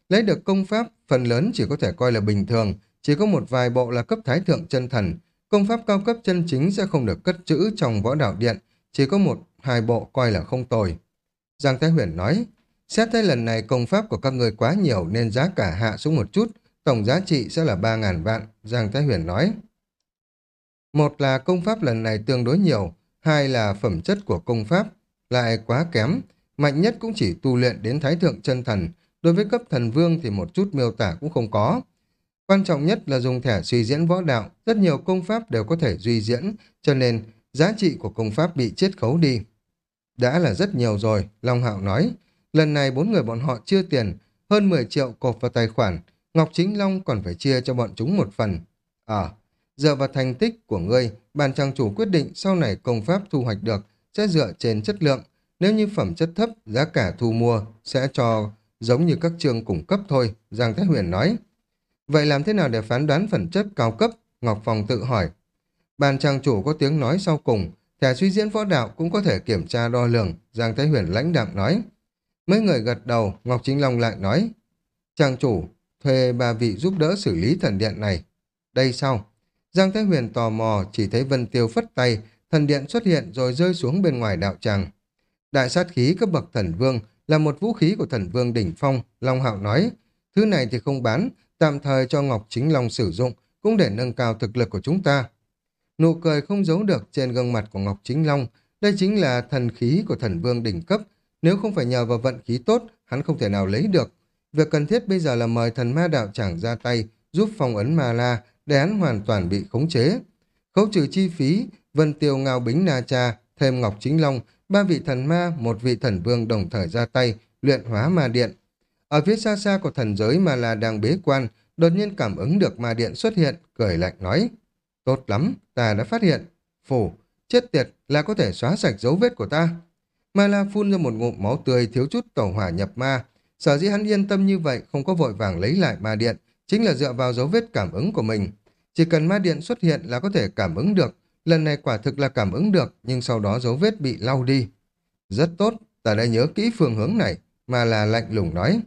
Lấy được công pháp, phần lớn chỉ có thể coi là bình thường, chỉ có một vài bộ là cấp thái thượng chân thần. Công pháp cao cấp chân chính sẽ không được cất trữ trong võ đạo điện, chỉ có một, hai bộ coi là không tồi. Giang Thái Huyền nói, xét thấy lần này công pháp của các người quá nhiều nên giá cả hạ xuống một chút, tổng giá trị sẽ là 3.000 vạn, Giang Thái Huyền nói. Một là công pháp lần này tương đối nhiều, hai là phẩm chất của công pháp lại quá kém, mạnh nhất cũng chỉ tu luyện đến thái thượng chân thần, đối với cấp thần vương thì một chút miêu tả cũng không có. Quan trọng nhất là dùng thẻ suy diễn võ đạo, rất nhiều công pháp đều có thể duy diễn, cho nên giá trị của công pháp bị chết khấu đi. Đã là rất nhiều rồi, Long Hạo nói. Lần này bốn người bọn họ chưa tiền, hơn 10 triệu cột vào tài khoản, Ngọc Chính Long còn phải chia cho bọn chúng một phần. Ờ, à, dựa vào thành tích của ngươi, bàn trang chủ quyết định sau này công pháp thu hoạch được sẽ dựa trên chất lượng. Nếu như phẩm chất thấp, giá cả thu mua sẽ cho giống như các trường cung cấp thôi, Giang Thái Huyền nói. Vậy làm thế nào để phán đoán phẩm chất cao cấp? Ngọc Phong tự hỏi. Bàn trang chủ có tiếng nói sau cùng, thẻ suy diễn võ đạo cũng có thể kiểm tra đo lường, Giang Thái Huyền lãnh đạm nói. Mấy người gật đầu, Ngọc Chính Long lại nói. Trang chủ, thuê ba vị giúp đỡ xử lý thần điện này. Đây sau. Giang Thái Huyền tò mò, chỉ thấy Vân Tiêu phất tay, thần điện xuất hiện rồi rơi xuống bên ngoài đạo tràng. Đại sát khí cấp bậc thần vương là một vũ khí của thần vương đỉnh phong, Long Hạo nói. Thứ này thì không bán, tạm thời cho Ngọc Chính Long sử dụng, cũng để nâng cao thực lực của chúng ta. Nụ cười không giấu được trên gương mặt của Ngọc Chính Long, đây chính là thần khí của thần vương đỉnh cấp. Nếu không phải nhờ vào vận khí tốt, hắn không thể nào lấy được. Việc cần thiết bây giờ là mời thần ma đạo tràng ra tay, giúp phong ấn ma la, để hắn hoàn toàn bị khống chế. Khấu trừ chi phí, Vân Tiêu Ngao Bính Na Cha, thêm Ngọc Chính Long, ba vị thần ma, một vị thần vương đồng thời ra tay, luyện hóa ma điện. Ở phía xa xa của thần giới mà là đang bế quan, đột nhiên cảm ứng được ma điện xuất hiện, cười lạnh nói. Tốt lắm, ta đã phát hiện. Phủ, chết tiệt là có thể xóa sạch dấu vết của ta. Ma La phun ra một ngụm máu tươi thiếu chút tẩu hỏa nhập ma. Sở dĩ hắn yên tâm như vậy không có vội vàng lấy lại ma điện, chính là dựa vào dấu vết cảm ứng của mình. Chỉ cần ma điện xuất hiện là có thể cảm ứng được. Lần này quả thực là cảm ứng được, nhưng sau đó dấu vết bị lau đi. Rất tốt, ta đã nhớ kỹ phương hướng này, mà là lạnh lùng nói.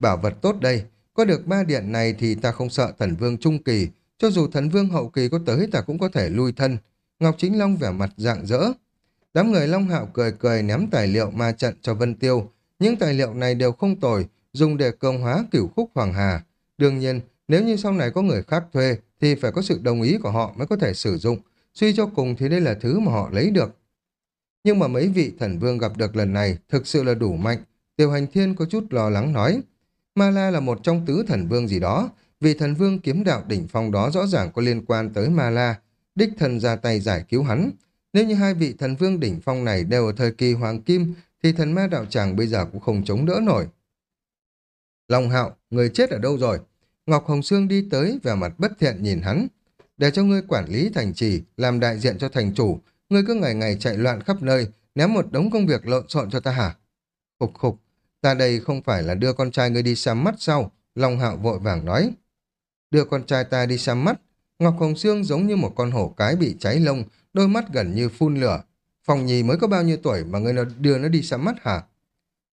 Bảo vật tốt đây, có được ma điện này thì ta không sợ thần vương trung kỳ, cho dù thần vương hậu kỳ có tới ta cũng có thể lui thân. Ngọc Chính Long vẻ mặt dạng dỡ. Đám người Long Hạo cười cười ném tài liệu ma trận cho Vân Tiêu. Những tài liệu này đều không tồi, dùng để cường hóa cửu khúc Hoàng Hà. Đương nhiên, nếu như sau này có người khác thuê, thì phải có sự đồng ý của họ mới có thể sử dụng. Suy cho cùng thì đây là thứ mà họ lấy được. Nhưng mà mấy vị thần vương gặp được lần này thực sự là đủ mạnh. Tiểu hành thiên có chút lo lắng nói. Ma La là một trong tứ thần vương gì đó. vì thần vương kiếm đạo đỉnh phong đó rõ ràng có liên quan tới Ma La. Đích thần ra tay giải cứu hắn. Nếu như hai vị thần vương đỉnh phong này đều ở thời kỳ hoàng kim thì thần ma đạo tràng bây giờ cũng không chống đỡ nổi. Long hạo, người chết ở đâu rồi? Ngọc Hồng Sương đi tới vẻ mặt bất thiện nhìn hắn. Để cho ngươi quản lý thành trì, làm đại diện cho thành chủ, ngươi cứ ngày ngày chạy loạn khắp nơi, ném một đống công việc lộn xộn cho ta hả? Khục khục, ta đây không phải là đưa con trai ngươi đi xăm mắt sao? Long hạo vội vàng nói. Đưa con trai ta đi xăm mắt, Ngọc Hồng Sương giống như một con hổ cái bị cháy lông, đôi mắt gần như phun lửa. Phòng nhì mới có bao nhiêu tuổi mà ngươi đưa nó đi xăm mắt hả?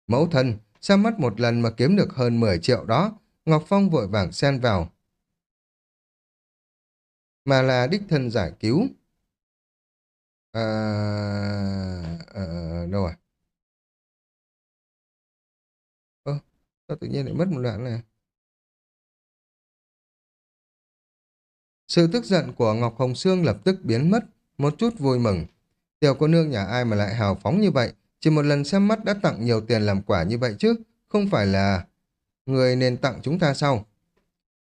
Mẫu thân, xăm mắt một lần mà kiếm được hơn 10 triệu đó. Ngọc Phong vội vàng xen vào. Mà là đích thân giải cứu. À... Ờ, ờ, à... đâu rồi? Sao tự nhiên lại mất một đoạn này? Sự tức giận của Ngọc Hồng Sương lập tức biến mất, một chút vui mừng. Tiểu cô nương nhà ai mà lại hào phóng như vậy, chỉ một lần xem mắt đã tặng nhiều tiền làm quả như vậy chứ, không phải là người nên tặng chúng ta sau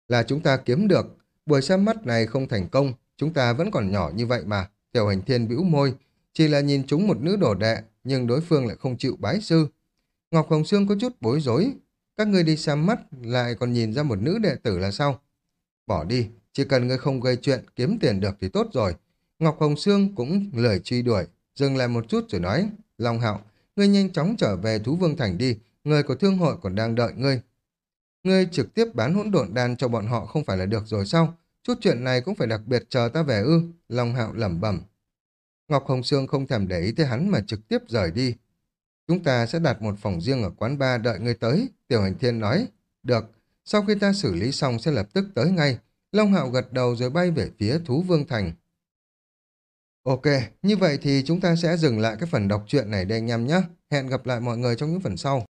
Là chúng ta kiếm được, buổi xem mắt này không thành công, chúng ta vẫn còn nhỏ như vậy mà. Tiểu hành thiên bĩu môi, chỉ là nhìn chúng một nữ đồ đệ, nhưng đối phương lại không chịu bái sư. Ngọc Hồng Sương có chút bối rối, các người đi xem mắt lại còn nhìn ra một nữ đệ tử là sao? Bỏ đi, chỉ cần ngươi không gây chuyện, kiếm tiền được thì tốt rồi. Ngọc Hồng Sương cũng lời truy đuổi, dừng lại một chút rồi nói, Long Hạo, ngươi nhanh chóng trở về Thú Vương Thành đi, người của thương hội còn đang đợi ngươi. Ngươi trực tiếp bán hỗn độn đan cho bọn họ không phải là được rồi sao? Chút chuyện này cũng phải đặc biệt chờ ta về ư, Long Hạo lẩm bẩm. Ngọc Hồng Sương không thèm để ý tới hắn mà trực tiếp rời đi. Chúng ta sẽ đặt một phòng riêng ở quán bar đợi ngươi tới, Tiểu Hành Thiên nói. Được, sau khi ta xử lý xong sẽ lập tức tới ngay. Long Hạo gật đầu rồi bay về phía Thú Vương Thành. Ok, như vậy thì chúng ta sẽ dừng lại cái phần đọc truyện này đây anh em nhé. Hẹn gặp lại mọi người trong những phần sau.